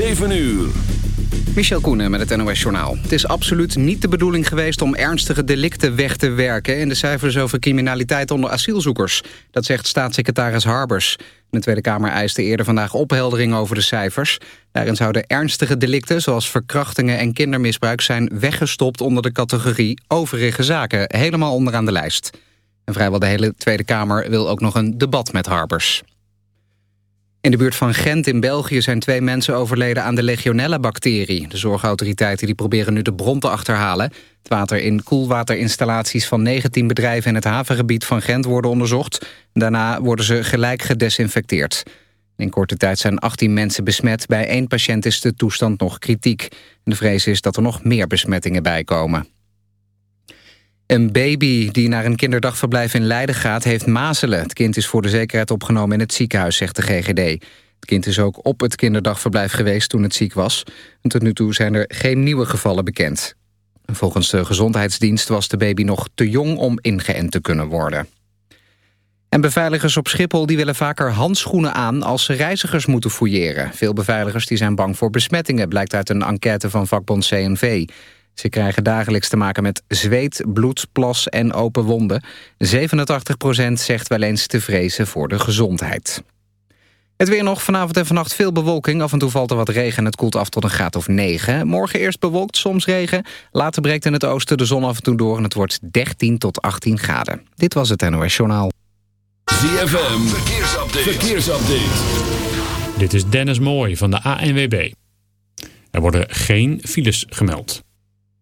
7 uur. Michel Koenen met het NOS-journaal. Het is absoluut niet de bedoeling geweest om ernstige delicten weg te werken... in de cijfers over criminaliteit onder asielzoekers. Dat zegt staatssecretaris Harbers. De Tweede Kamer eiste eerder vandaag opheldering over de cijfers. Daarin zouden ernstige delicten zoals verkrachtingen en kindermisbruik... zijn weggestopt onder de categorie overige zaken. Helemaal onderaan de lijst. En vrijwel de hele Tweede Kamer wil ook nog een debat met Harbers. In de buurt van Gent in België zijn twee mensen overleden aan de Legionella-bacterie. De zorgautoriteiten die proberen nu de bron te achterhalen. Het water in koelwaterinstallaties van 19 bedrijven in het havengebied van Gent worden onderzocht. Daarna worden ze gelijk gedesinfecteerd. In korte tijd zijn 18 mensen besmet. Bij één patiënt is de toestand nog kritiek. De vrees is dat er nog meer besmettingen bijkomen. Een baby die naar een kinderdagverblijf in Leiden gaat, heeft mazelen. Het kind is voor de zekerheid opgenomen in het ziekenhuis, zegt de GGD. Het kind is ook op het kinderdagverblijf geweest toen het ziek was. Tot nu toe zijn er geen nieuwe gevallen bekend. Volgens de gezondheidsdienst was de baby nog te jong om ingeënt te kunnen worden. En beveiligers op Schiphol die willen vaker handschoenen aan als ze reizigers moeten fouilleren. Veel beveiligers die zijn bang voor besmettingen, blijkt uit een enquête van vakbond CNV. Ze krijgen dagelijks te maken met zweet, bloed, plas en open wonden. 87% zegt wel eens te vrezen voor de gezondheid. Het weer nog, vanavond en vannacht veel bewolking. Af en toe valt er wat regen en het koelt af tot een graad of 9. Morgen eerst bewolkt, soms regen. Later breekt in het oosten de zon af en toe door... en het wordt 13 tot 18 graden. Dit was het NOS Journaal. ZFM, verkeersupdate. verkeersupdate. Dit is Dennis Mooij van de ANWB. Er worden geen files gemeld.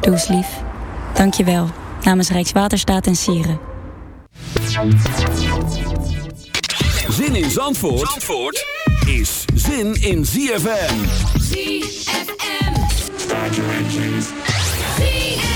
Doe eens lief. Dank je wel. Namens Rijkswaterstaat en Sieren. Zin in Zandvoort, Zandvoort is zin in ZFM. ZFM. ZFM.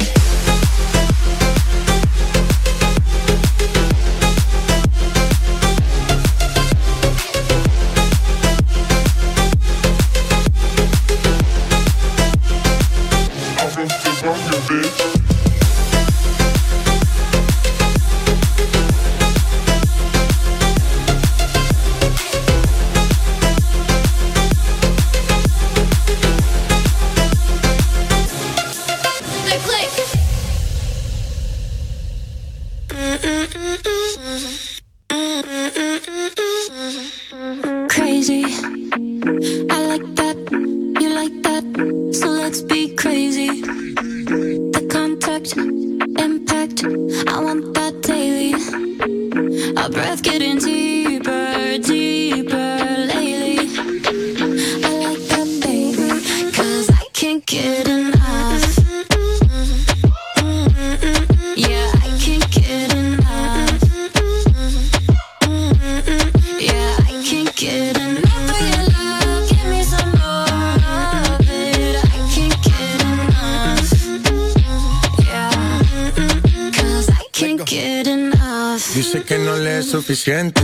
Dice que no le es suficiente,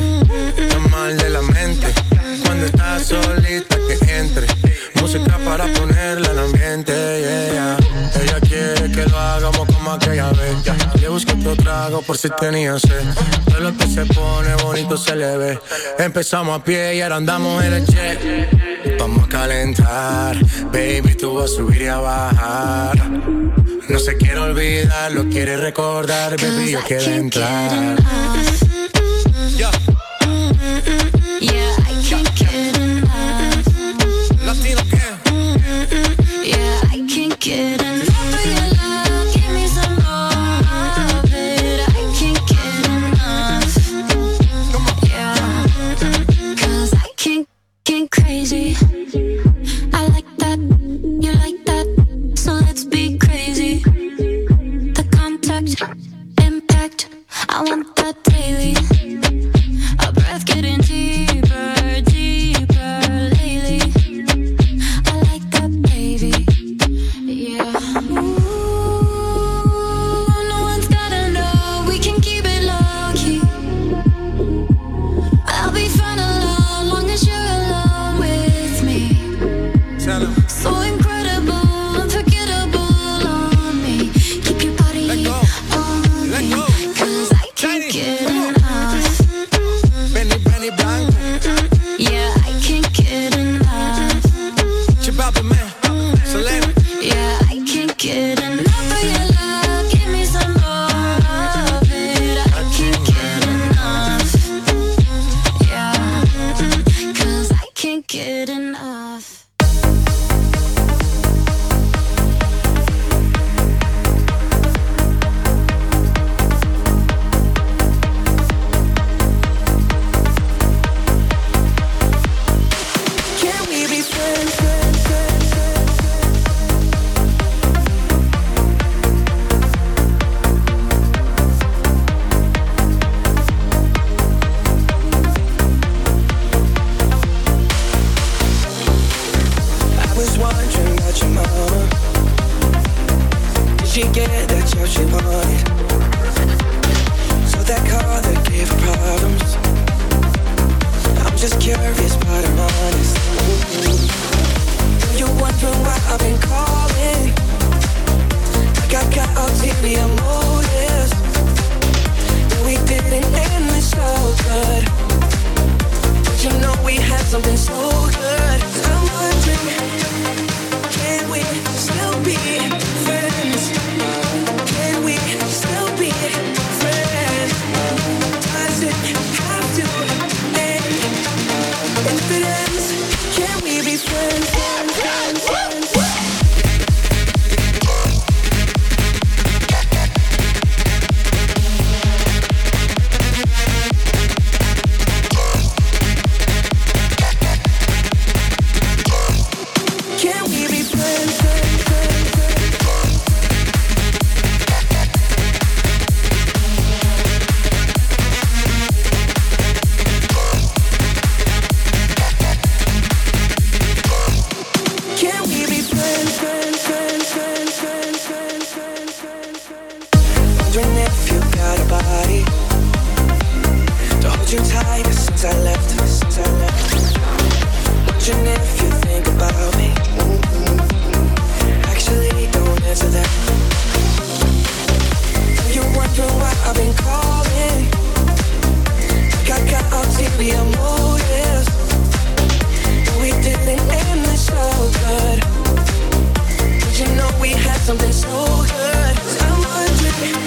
está mal de la mente. Cuando está solita que entre, música para ponerla al ambiente. yeah. Ella quiere que lo hagamos como aquella vez. yeah. Le busco otro trago por si tenía sed. Todo lo que se pone bonito se le ve. Empezamos a pie y ahora andamos en el jet. Vamos a calentar, baby, tú vas a subir y a bajar. No se quiere olvidar, lo quiere recordar, baby, yo quiero entrar. Yeah, I can't get enough. Latino Yeah, I can't get enough We didn't end this so you know we had something so good? I'm wondering.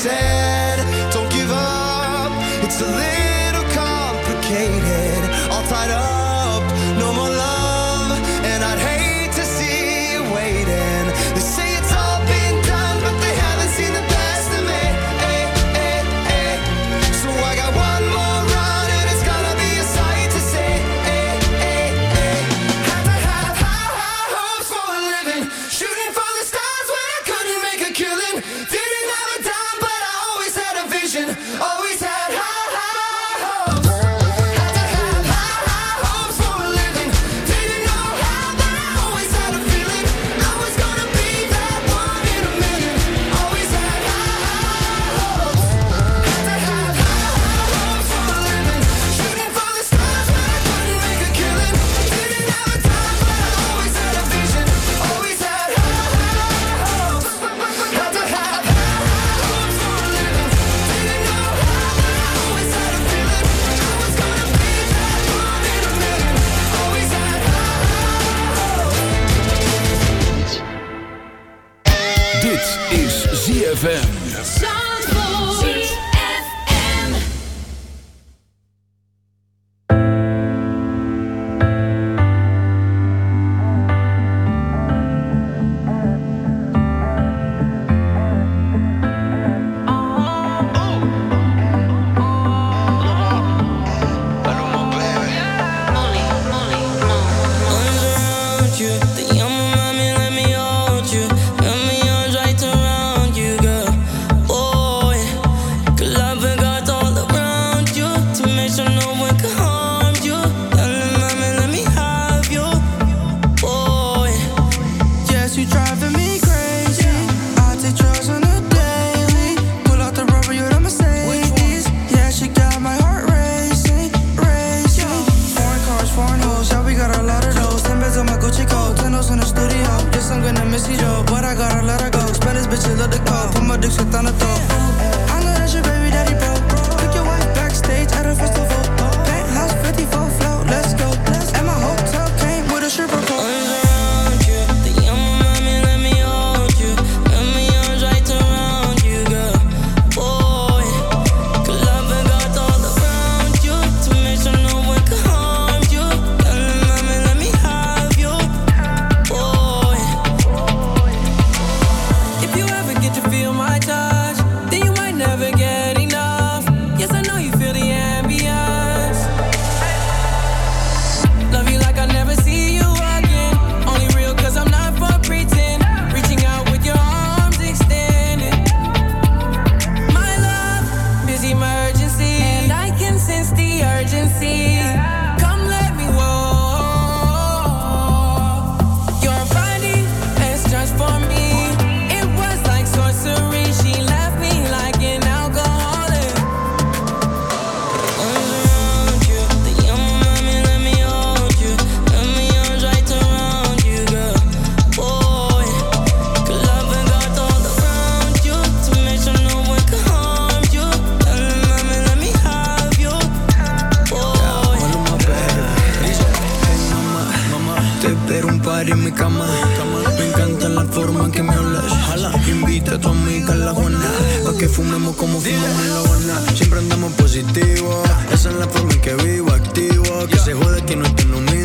said, Ponte a tu amiga en la que fumemos como fumamos en la guana. Siempre andamos positivos. Esa es la forma en que vivo, activo. Que se jode que no estoy lo mismo.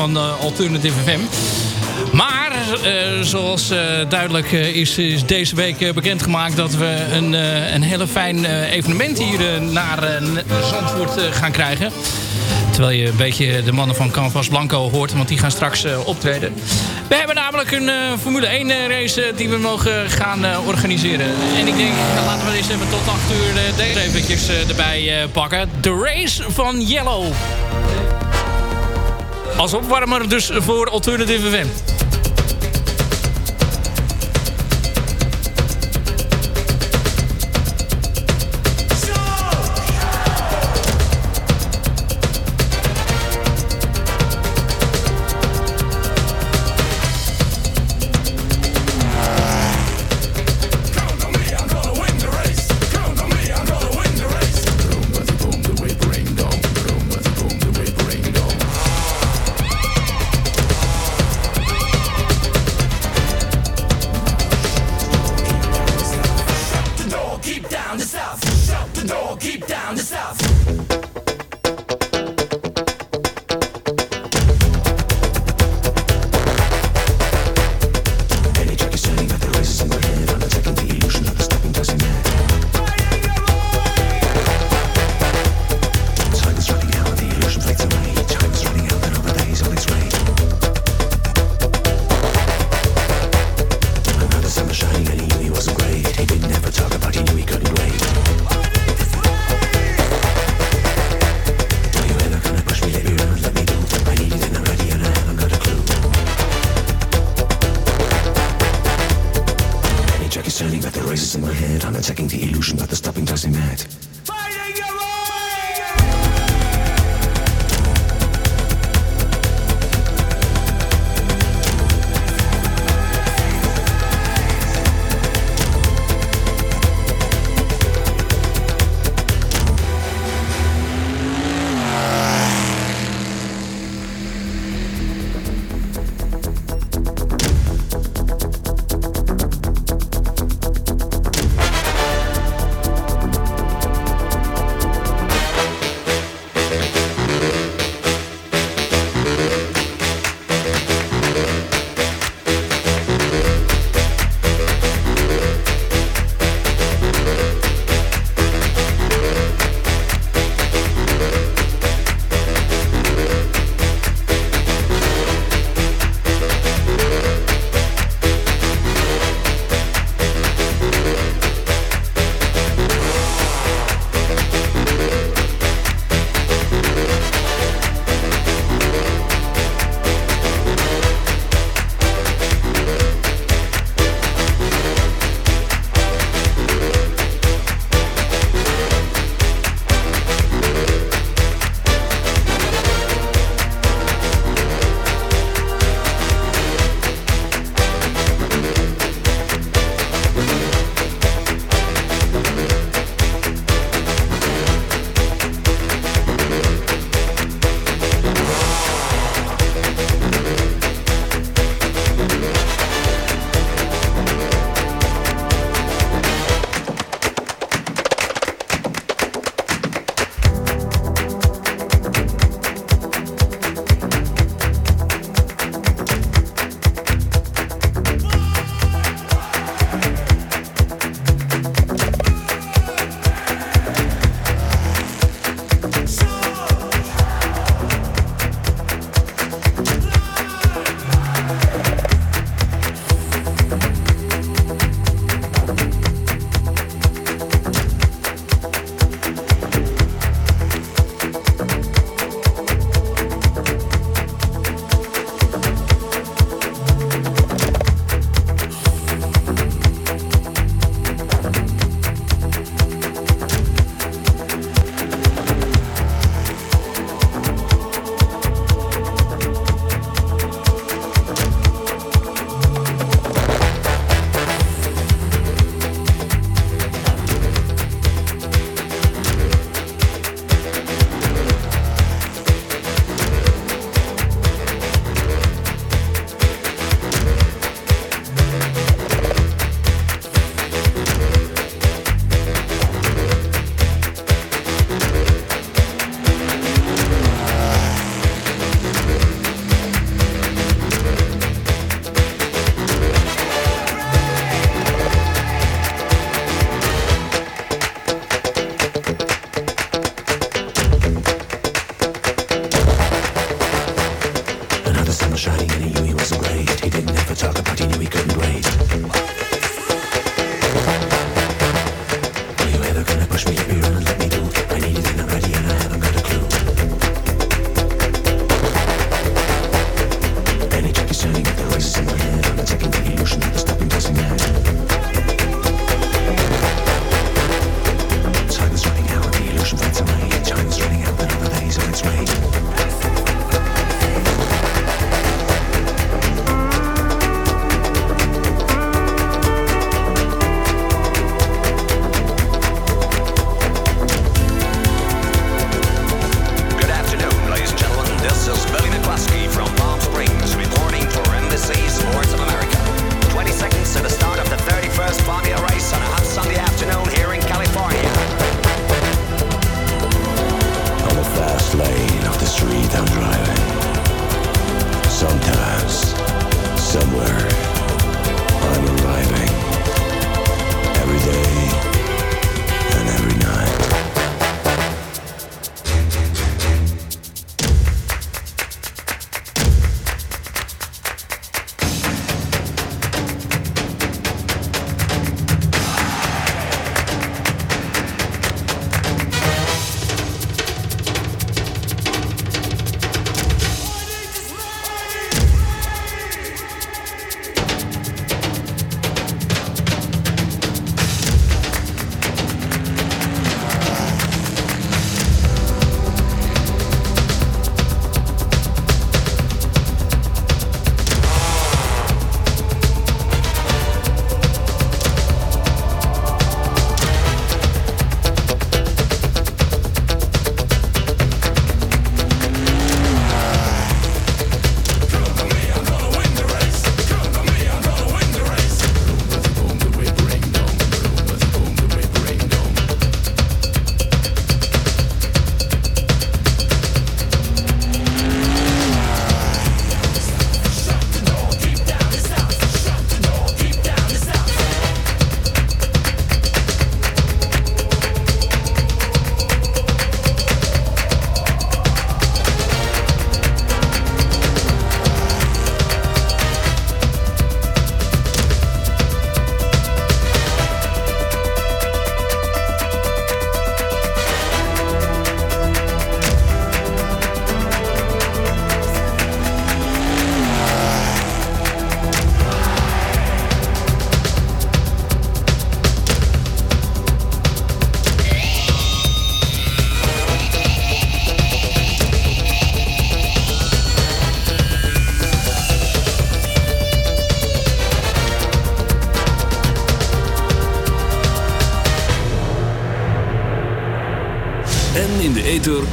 Van eh, Alternative FM. Maar eh, zoals eh, duidelijk is, is deze week bekendgemaakt dat we een, een hele fijn evenement hier naar Zandvoort gaan krijgen. Terwijl je een beetje de mannen van Canvas Blanco hoort, want die gaan straks optreden. We hebben namelijk een Formule 1 eh, race die we mogen gaan organiseren. En ik denk, nou, laten we eens even tot 8 uur deze eventjes erbij pakken. De race van Yellow. Als opwarmer dus voor Alternative Event. Door, keep down the south.